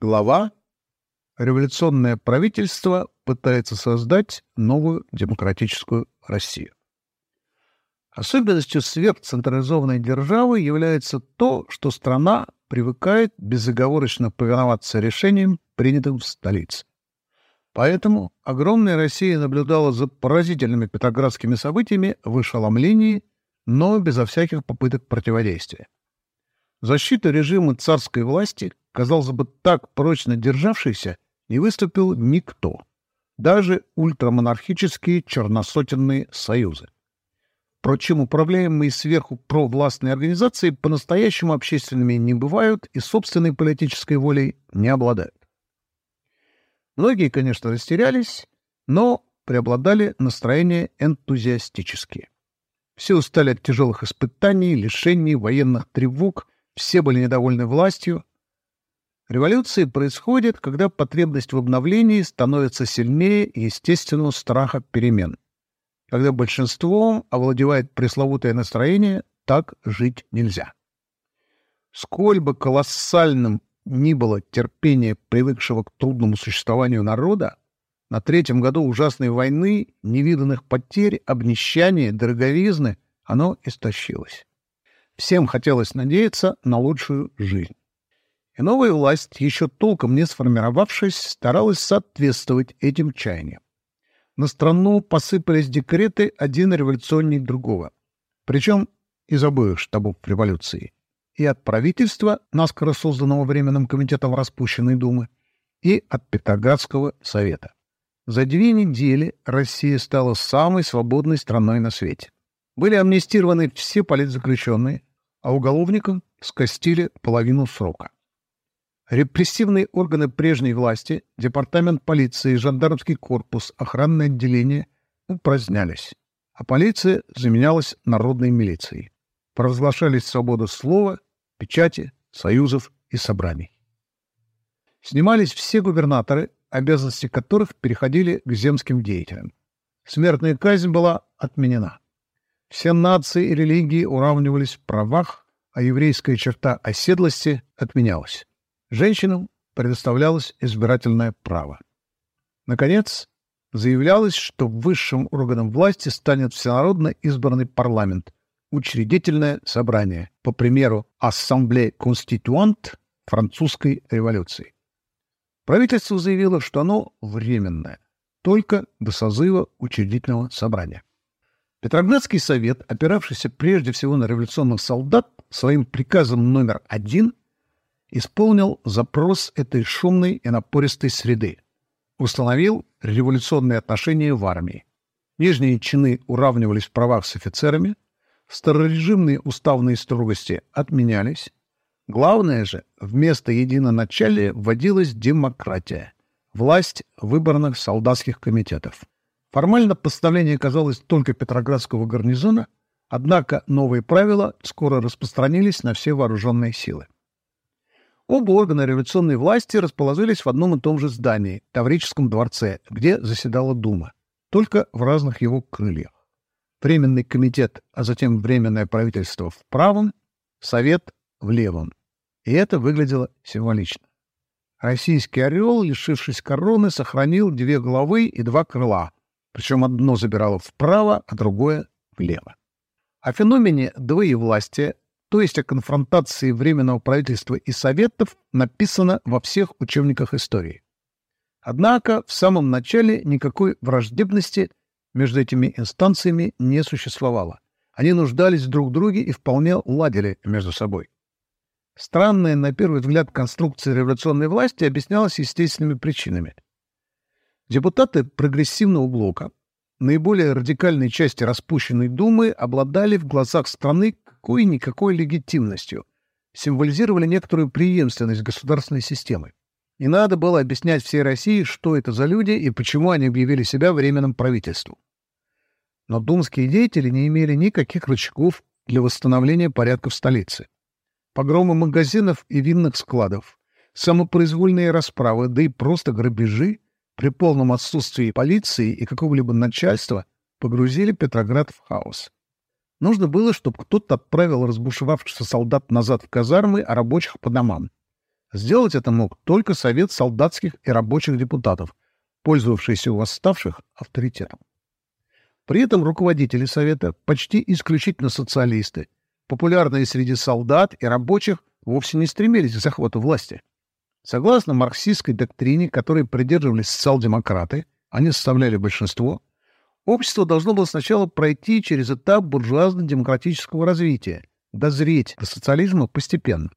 Глава «Революционное правительство пытается создать новую демократическую Россию». Особенностью сверхцентрализованной державы является то, что страна привыкает безоговорочно повиноваться решениям, принятым в столице. Поэтому огромная Россия наблюдала за поразительными петроградскими событиями в ошеломлении, но безо всяких попыток противодействия. Защита режима царской власти казалось бы, так прочно державшийся, не выступил никто, даже ультрамонархические черносотенные союзы. Впрочем, управляемые сверху провластные организации по-настоящему общественными не бывают и собственной политической волей не обладают. Многие, конечно, растерялись, но преобладали настроения энтузиастические. Все устали от тяжелых испытаний, лишений, военных тревог, все были недовольны властью, Революции происходят, когда потребность в обновлении становится сильнее естественного страха перемен. Когда большинством овладевает пресловутое настроение «так жить нельзя». Сколь бы колоссальным ни было терпение привыкшего к трудному существованию народа, на третьем году ужасной войны, невиданных потерь, обнищания, дороговизны, оно истощилось. Всем хотелось надеяться на лучшую жизнь. И новая власть, еще толком не сформировавшись, старалась соответствовать этим чаяниям. На страну посыпались декреты один революционней другого. Причем из обоих штабов революции. И от правительства, наскоро созданного Временным комитетом распущенной Думы, и от Петроградского совета. За две недели Россия стала самой свободной страной на свете. Были амнистированы все политзаключенные, а уголовникам скостили половину срока. Репрессивные органы прежней власти, департамент полиции, жандармский корпус, охранное отделение упразднялись, а полиция заменялась народной милицией. Провозглашались свобода слова, печати, союзов и собраний. Снимались все губернаторы, обязанности которых переходили к земским деятелям. Смертная казнь была отменена. Все нации и религии уравнивались в правах, а еврейская черта оседлости отменялась. Женщинам предоставлялось избирательное право. Наконец, заявлялось, что высшим органом власти станет всенародно избранный парламент, учредительное собрание, по примеру Ассамблеи Конституант французской революции. Правительство заявило, что оно временное, только до созыва учредительного собрания. Петроградский совет, опиравшийся прежде всего на революционных солдат, своим приказом номер один исполнил запрос этой шумной и напористой среды, установил революционные отношения в армии. Нижние чины уравнивались в правах с офицерами, старорежимные уставные строгости отменялись. Главное же, вместо единоначалия вводилась демократия, власть выборных солдатских комитетов. Формально постановление казалось только Петроградского гарнизона, однако новые правила скоро распространились на все вооруженные силы. Оба органа революционной власти расположились в одном и том же здании, Таврическом дворце, где заседала Дума, только в разных его крыльях. Временный комитет, а затем Временное правительство в правом, Совет в левом. И это выглядело символично. Российский орел, лишившись короны, сохранил две головы и два крыла, причем одно забирало вправо, а другое — влево. О феномене двоевластия то есть о конфронтации Временного правительства и Советов, написано во всех учебниках истории. Однако в самом начале никакой враждебности между этими инстанциями не существовало. Они нуждались друг в друге и вполне ладили между собой. Странная, на первый взгляд, конструкция революционной власти объяснялась естественными причинами. Депутаты прогрессивного блока, наиболее радикальной части распущенной Думы, обладали в глазах страны какой-никакой легитимностью, символизировали некоторую преемственность государственной системы. Не надо было объяснять всей России, что это за люди и почему они объявили себя временным правительством. Но думские деятели не имели никаких рычагов для восстановления порядка в столице. Погромы магазинов и винных складов, самопроизвольные расправы, да и просто грабежи при полном отсутствии полиции и какого-либо начальства погрузили Петроград в хаос. Нужно было, чтобы кто-то отправил разбушевавшихся солдат назад в казармы, а рабочих по домам. Сделать это мог только Совет солдатских и рабочих депутатов, пользовавшийся у восставших авторитетом. При этом руководители Совета почти исключительно социалисты, популярные среди солдат и рабочих, вовсе не стремились к захвату власти. Согласно марксистской доктрине, которой придерживались социал-демократы, они составляли большинство, общество должно было сначала пройти через этап буржуазно-демократического развития, дозреть до социализма постепенно.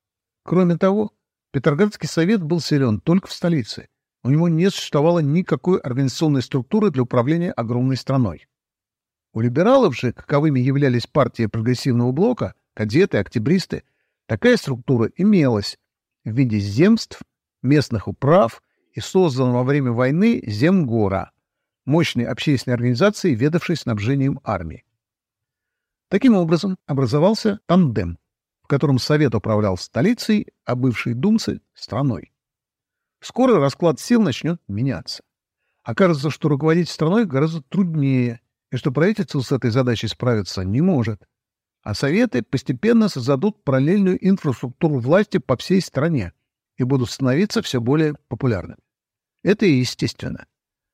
Кроме того, Петроградский совет был силен только в столице. У него не существовало никакой организационной структуры для управления огромной страной. У либералов же, каковыми являлись партии прогрессивного блока, кадеты, октябристы, такая структура имелась в виде земств, местных управ и созданного во время войны Земгора, мощной общественной организации, ведавшей снабжением армии. Таким образом, образовался тандем, в котором Совет управлял столицей, а бывшие думцы — страной. Скоро расклад сил начнет меняться. Окажется, что руководить страной гораздо труднее, и что правительство с этой задачей справиться не может. А Советы постепенно создадут параллельную инфраструктуру власти по всей стране и будут становиться все более популярными. Это и естественно.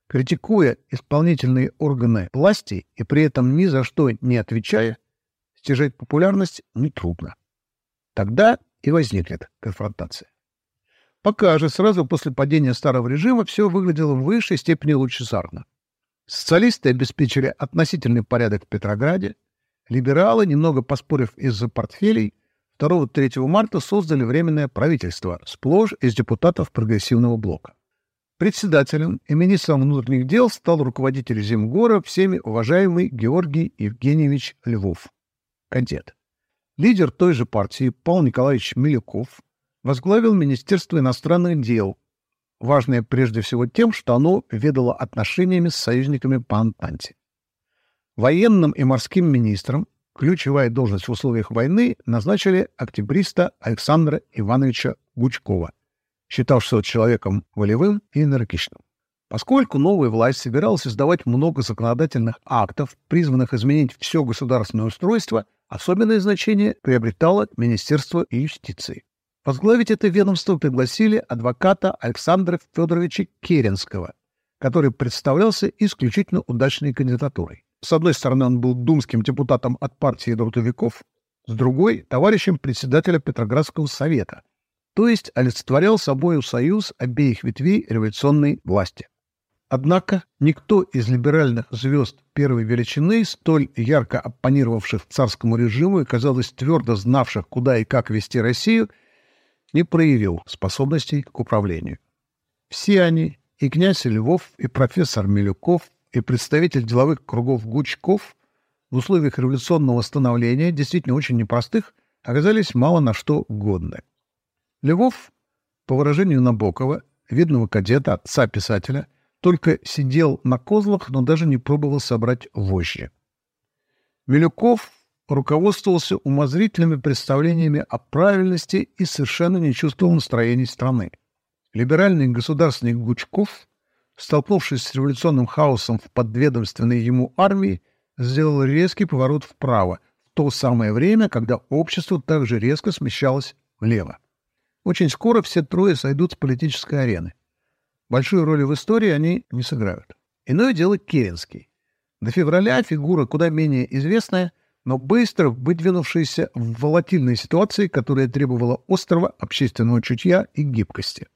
Критикуя исполнительные органы власти и при этом ни за что не отвечая, стяжать популярность нетрудно. Тогда и возникнет конфронтация. Пока же сразу после падения старого режима все выглядело в высшей степени лучезарно. Социалисты обеспечили относительный порядок в Петрограде, либералы, немного поспорив из-за портфелей, 2-3 марта создали Временное правительство, сплошь из депутатов прогрессивного блока. Председателем и министром внутренних дел стал руководитель Земгора всеми уважаемый Георгий Евгеньевич Львов кадет. Лидер той же партии Павел Николаевич Милюков возглавил Министерство иностранных дел, важное прежде всего тем, что оно ведало отношениями с союзниками по Антанте. Военным и морским министром ключевая должность в условиях войны назначили октябриста Александра Ивановича Гучкова, считавшегося человеком волевым и энергичным. Поскольку новая власть собиралась издавать много законодательных актов, призванных изменить все государственное устройство – Особенное значение приобретало Министерство юстиции. Возглавить это ведомство пригласили адвоката Александра Федоровича Керенского, который представлялся исключительно удачной кандидатурой. С одной стороны, он был думским депутатом от партии трудовиков, с другой — товарищем председателя Петроградского совета, то есть олицетворял собою союз обеих ветвей революционной власти. Однако никто из либеральных звезд первой величины, столь ярко оппонировавших царскому режиму и, казалось, твердо знавших, куда и как вести Россию, не проявил способностей к управлению. Все они, и князь Львов, и профессор Милюков, и представитель деловых кругов Гучков, в условиях революционного становления, действительно очень непростых, оказались мало на что годны. Львов, по выражению Набокова, видного кадета, отца писателя, только сидел на козлах, но даже не пробовал собрать вожжи. Милюков руководствовался умозрительными представлениями о правильности и совершенно не чувствовал настроений страны. Либеральный государственный Гучков, столкнувшись с революционным хаосом в подведомственной ему армии, сделал резкий поворот вправо, в то самое время, когда общество также резко смещалось влево. Очень скоро все трое сойдут с политической арены. Большую роль в истории они не сыграют. Иное дело Керенский. До февраля фигура куда менее известная, но быстро выдвинувшаяся в волатильной ситуации, которая требовала острого общественного чутья и гибкости.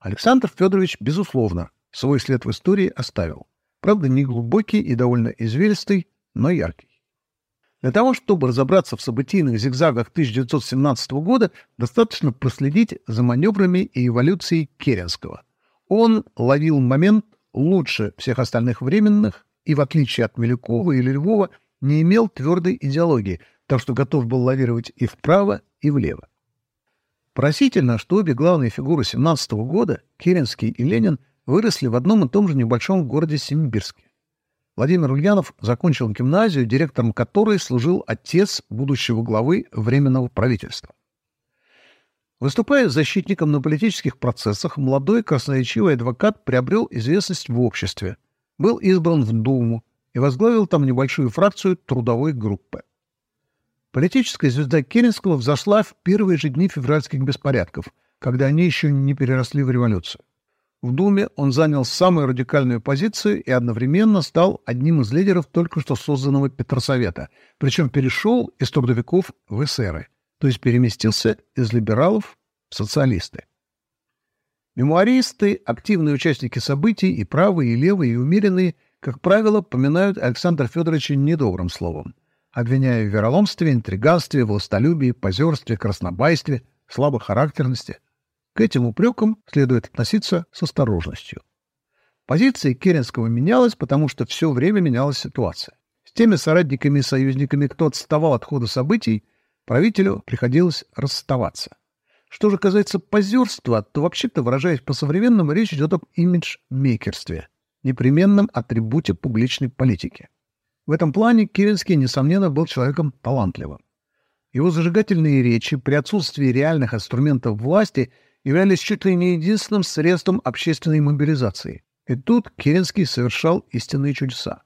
Александр Федорович, безусловно, свой след в истории оставил. Правда, не глубокий и довольно извилистый, но яркий. Для того, чтобы разобраться в событийных зигзагах 1917 года, достаточно проследить за маневрами и эволюцией Керенского. Он ловил момент лучше всех остальных временных и, в отличие от Милюкова или Львова, не имел твердой идеологии, так что готов был лавировать и вправо, и влево. Просительно, что обе главные фигуры 17 -го года, Керенский и Ленин, выросли в одном и том же небольшом городе Симбирске. Владимир Ульянов закончил гимназию, директором которой служил отец будущего главы Временного правительства. Выступая защитником на политических процессах, молодой красноречивый адвокат приобрел известность в обществе, был избран в Думу и возглавил там небольшую фракцию трудовой группы. Политическая звезда Керенского взошла в первые же дни февральских беспорядков, когда они еще не переросли в революцию. В Думе он занял самую радикальную позицию и одновременно стал одним из лидеров только что созданного Петросовета, причем перешел из трудовиков в эсеры, то есть переместился из либералов в социалисты. Мемуаристы, активные участники событий, и правые, и левые, и умеренные, как правило, поминают Александра Федоровича недобрым словом, обвиняя в вероломстве, интриганстве, властолюбии, позерстве, краснобайстве, слабохарактерности. К этим упрекам следует относиться с осторожностью. Позиция Керенского менялась, потому что все время менялась ситуация. С теми соратниками и союзниками, кто отставал от хода событий, правителю приходилось расставаться. Что же касается позерства, то вообще-то, выражаясь по-современному, речь идет об имидж-мейкерстве, непременном атрибуте публичной политики. В этом плане Керенский, несомненно, был человеком талантливым. Его зажигательные речи при отсутствии реальных инструментов власти являлись чуть ли не единственным средством общественной мобилизации. И тут Керенский совершал истинные чудеса.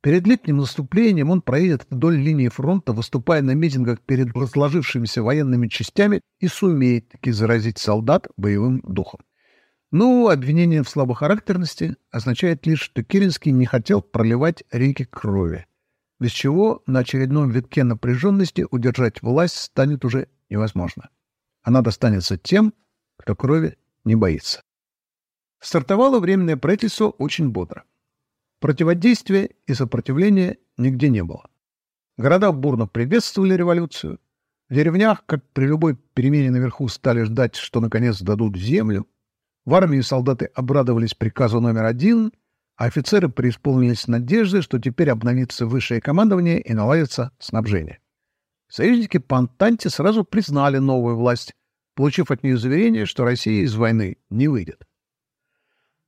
Перед летним наступлением он проедет вдоль линии фронта, выступая на митингах перед разложившимися военными частями и сумеет таки заразить солдат боевым духом. Ну, обвинение в слабохарактерности означает лишь, что Керенский не хотел проливать реки крови, без чего на очередном витке напряженности удержать власть станет уже невозможно. Она достанется тем, кто крови не боится. Стартовало временное правительство очень бодро. Противодействия и сопротивления нигде не было. Города бурно приветствовали революцию. В деревнях, как при любой перемене наверху, стали ждать, что наконец дадут землю. В армии солдаты обрадовались приказу номер один, а офицеры преисполнились надежды, что теперь обновится высшее командование и наладится снабжение. Союзники по Антанте сразу признали новую власть, получив от нее заверение, что Россия из войны не выйдет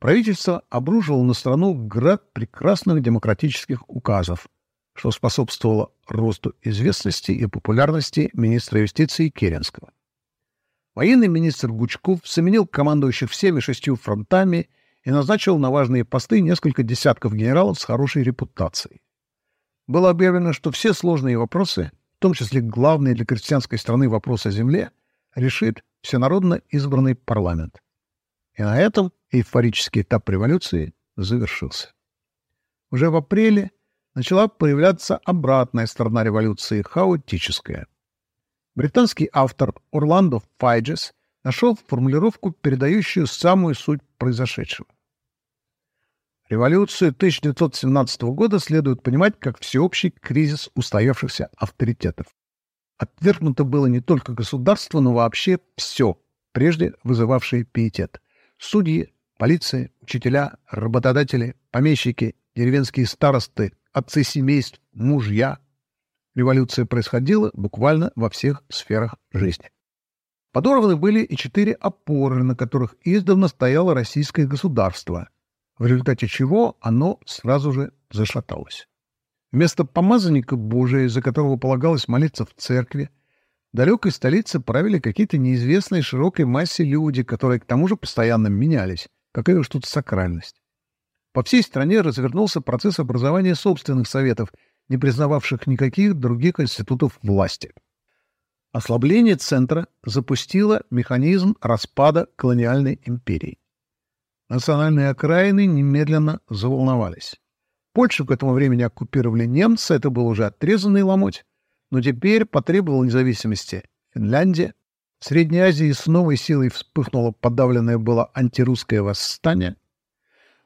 правительство обрушило на страну град прекрасных демократических указов, что способствовало росту известности и популярности министра юстиции Керенского. Военный министр Гучков заменил командующих всеми шестью фронтами и назначил на важные посты несколько десятков генералов с хорошей репутацией. Было объявлено, что все сложные вопросы, в том числе главные для крестьянской страны вопрос о земле, решит всенародно избранный парламент. И на этом эйфорический этап революции завершился. Уже в апреле начала появляться обратная сторона революции, хаотическая. Британский автор Орландо Файджес нашел формулировку, передающую самую суть произошедшего. Революцию 1917 года следует понимать как всеобщий кризис устоявшихся авторитетов. Отвергнуто было не только государство, но вообще все, прежде вызывавшее пиетет. Судьи, Полиция, учителя, работодатели, помещики, деревенские старосты, отцы семейств, мужья. Революция происходила буквально во всех сферах жизни. Подорваны были и четыре опоры, на которых издавна стояло российское государство, в результате чего оно сразу же зашаталось. Вместо помазанника Божия, за которого полагалось молиться в церкви, далекой столице правили какие-то неизвестные широкой массе люди, которые к тому же постоянно менялись, Какая уж тут сакральность. По всей стране развернулся процесс образования собственных советов, не признававших никаких других институтов власти. Ослабление центра запустило механизм распада колониальной империи. Национальные окраины немедленно заволновались. Польшу к этому времени оккупировали немцы, это был уже отрезанный ломоть, но теперь потребовала независимости Финляндия, в Средней Азии с новой силой вспыхнуло подавленное было антирусское восстание.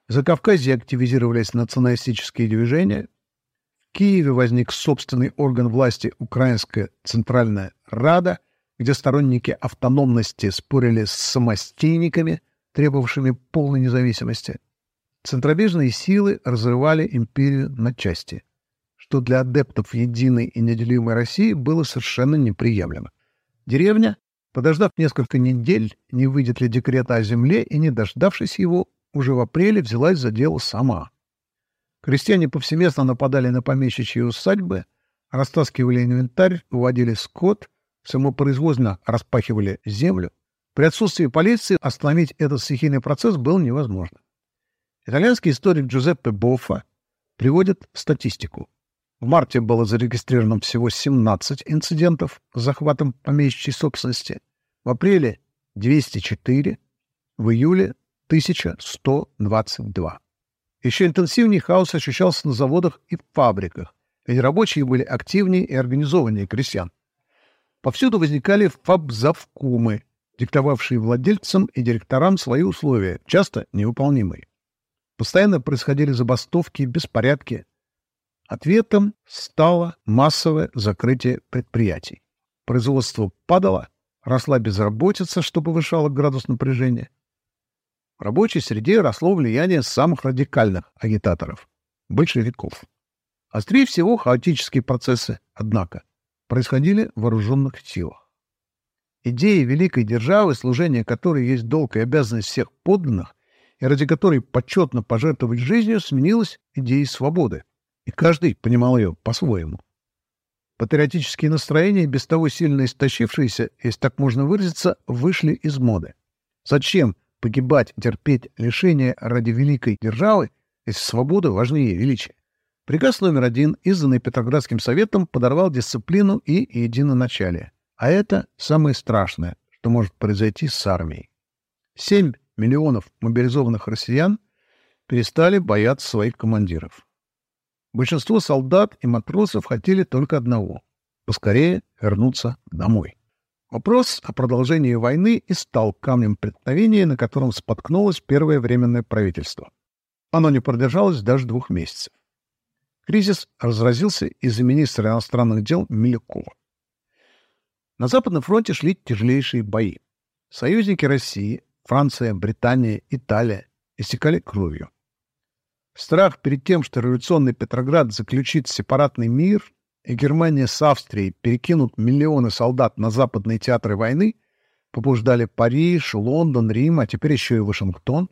В Закавказье активизировались националистические движения. В Киеве возник собственный орган власти Украинская Центральная Рада, где сторонники автономности спорили с самостейниками, требовавшими полной независимости. Центробежные силы разрывали империю на части, что для адептов единой и неделимой России было совершенно неприемлемо. Деревня Подождав несколько недель, не выйдет ли декрета о земле, и, не дождавшись его, уже в апреле взялась за дело сама. Крестьяне повсеместно нападали на помещичьи усадьбы, растаскивали инвентарь, уводили скот, самопроизвольно распахивали землю. При отсутствии полиции остановить этот стихийный процесс было невозможно. Итальянский историк Джузеппе Боффа приводит статистику. В марте было зарегистрировано всего 17 инцидентов с захватом помещичьей собственности. В апреле 204 в июле 1122. Еще интенсивнее хаос ощущался на заводах и фабриках, ведь рабочие были активнее и организованнее крестьян. Повсюду возникали фабзавкумы, диктовавшие владельцам и директорам свои условия, часто невыполнимые. Постоянно происходили забастовки, беспорядки. Ответом стало массовое закрытие предприятий. Производство падало, росла безработица, что повышало градус напряжения. В рабочей среде росло влияние самых радикальных агитаторов — большевиков. Острее всего хаотические процессы, однако, происходили в вооруженных силах. Идея великой державы, служение которой есть долг и обязанность всех подданных, и ради которой почетно пожертвовать жизнью, сменилась идеей свободы, и каждый понимал ее по-своему. Патриотические настроения, без того сильно истощившиеся, если так можно выразиться, вышли из моды. Зачем погибать, терпеть лишения ради великой державы, если свобода важнее величия? Приказ номер один, изданный Петроградским советом, подорвал дисциплину и единоначалие. А это самое страшное, что может произойти с армией. Семь миллионов мобилизованных россиян перестали бояться своих командиров. Большинство солдат и матросов хотели только одного — поскорее вернуться домой. Вопрос о продолжении войны и стал камнем преткновения, на котором споткнулось первое временное правительство. Оно не продержалось даже двух месяцев. Кризис разразился из-за министра иностранных дел Милюкова. На Западном фронте шли тяжелейшие бои. Союзники России, Франция, Британия, Италия истекали кровью. Страх перед тем, что революционный Петроград заключит сепаратный мир, и Германия с Австрией перекинут миллионы солдат на западные театры войны, побуждали Париж, Лондон, Рим, а теперь еще и Вашингтон,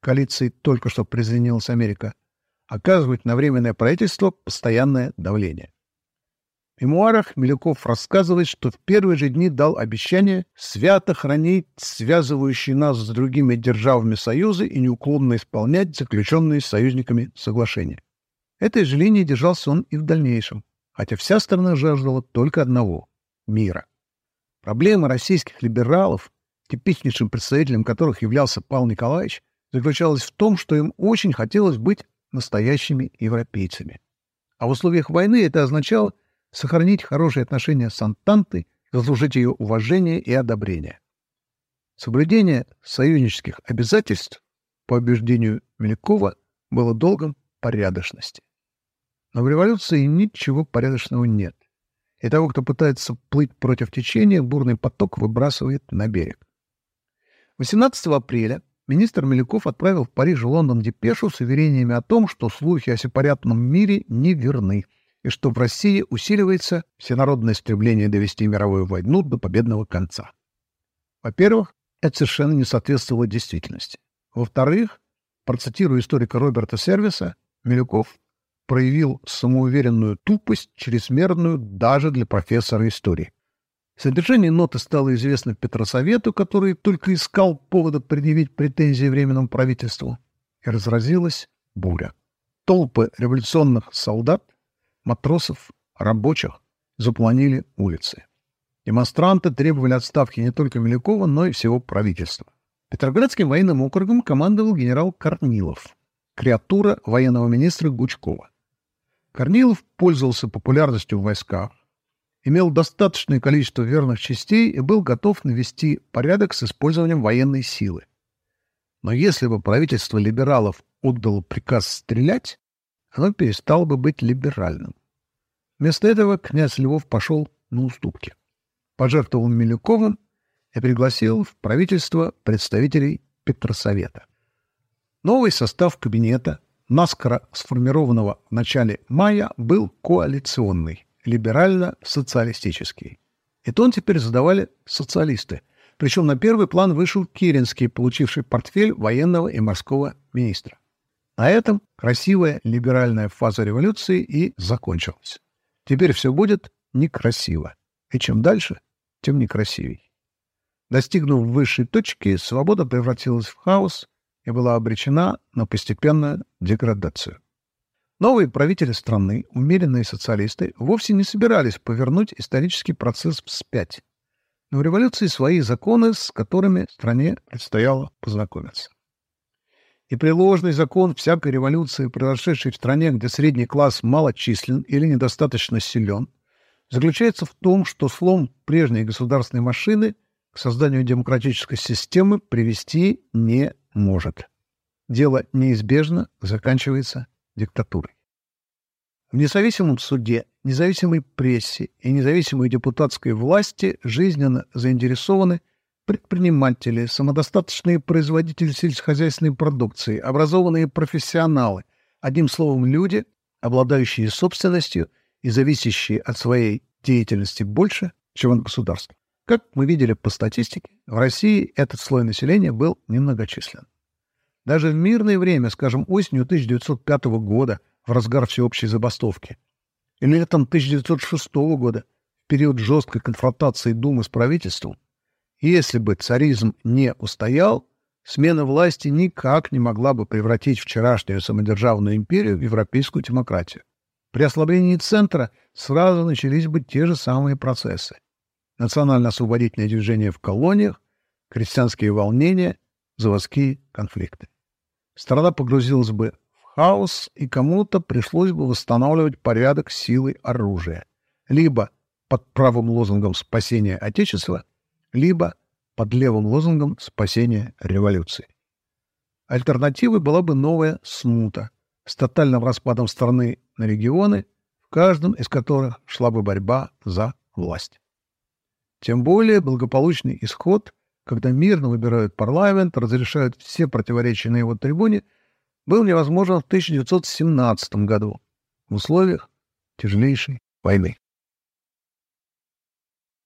коалиции только что присоединилась Америка, оказывать на временное правительство постоянное давление. Мемуарах Милюков рассказывает, что в первые же дни дал обещание свято хранить связывающие нас с другими державами союзы и неуклонно исполнять заключенные с союзниками соглашения. Этой же линии держался он и в дальнейшем, хотя вся страна жаждала только одного — мира. Проблема российских либералов, типичнейшим представителем которых являлся Павел Николаевич, заключалась в том, что им очень хотелось быть настоящими европейцами. А в условиях войны это означало — сохранить хорошие отношения с Антантой, заслужить ее уважение и одобрение. Соблюдение союзнических обязательств, по убеждению Мелякова, было долгом порядочности. Но в революции ничего порядочного нет. И того, кто пытается плыть против течения, бурный поток выбрасывает на берег. 18 апреля министр Меляков отправил в Париж и Лондон депешу с уверениями о том, что слухи о сепаратном мире не верны, и что в России усиливается всенародное стремление довести мировую войну до победного конца. Во-первых, это совершенно не соответствовало действительности. Во-вторых, процитирую историка Роберта Сервиса, Милюков проявил самоуверенную тупость, чрезмерную даже для профессора истории. Содержание ноты стало известно Петросовету, который только искал повода предъявить претензии Временному правительству, и разразилась буря. Толпы революционных солдат матросов, рабочих запланили улицы. Демонстранты требовали отставки не только Милюкова, но и всего правительства. Петроградским военным округом командовал генерал Корнилов, креатура военного министра Гучкова. Корнилов пользовался популярностью в войсках, имел достаточное количество верных частей и был готов навести порядок с использованием военной силы. Но если бы правительство либералов отдало приказ стрелять, оно перестало бы быть либеральным. Вместо этого князь Львов пошел на уступки. Пожертвовал Милюковым и пригласил в правительство представителей Петросовета. Новый состав кабинета, наскоро сформированного в начале мая, был коалиционный, либерально-социалистический. И тон теперь задавали социалисты. Причем на первый план вышел Киринский, получивший портфель военного и морского министра. На этом красивая либеральная фаза революции и закончилась. Теперь все будет некрасиво. И чем дальше, тем некрасивей. Достигнув высшей точки, свобода превратилась в хаос и была обречена на постепенную деградацию. Новые правители страны, умеренные социалисты, вовсе не собирались повернуть исторический процесс вспять. Но в революции свои законы, с которыми стране предстояло познакомиться. И приложный закон всякой революции, произошедшей в стране, где средний класс малочислен или недостаточно силен, заключается в том, что слом прежней государственной машины к созданию демократической системы привести не может. Дело неизбежно заканчивается диктатурой. В независимом суде, независимой прессе и независимой депутатской власти жизненно заинтересованы предприниматели, самодостаточные производители сельскохозяйственной продукции, образованные профессионалы, одним словом, люди, обладающие собственностью и зависящие от своей деятельности больше, чем от государства. Как мы видели по статистике, в России этот слой населения был немногочислен. Даже в мирное время, скажем, осенью 1905 года, в разгар всеобщей забастовки, или летом 1906 года, в период жесткой конфронтации Думы с правительством, если бы царизм не устоял, смена власти никак не могла бы превратить вчерашнюю самодержавную империю в европейскую демократию. При ослаблении центра сразу начались бы те же самые процессы. Национально-освободительное движение в колониях, крестьянские волнения, заводские конфликты. Страна погрузилась бы в хаос, и кому-то пришлось бы восстанавливать порядок силой оружия. Либо под правым лозунгом спасения Отечества, либо под левым лозунгом спасения революции. Альтернативой была бы новая смута с тотальным распадом страны на регионы, в каждом из которых шла бы борьба за власть. Тем более благополучный исход, когда мирно выбирают парламент, разрешают все противоречия на его трибуне, был невозможен в 1917 году в условиях тяжелейшей войны.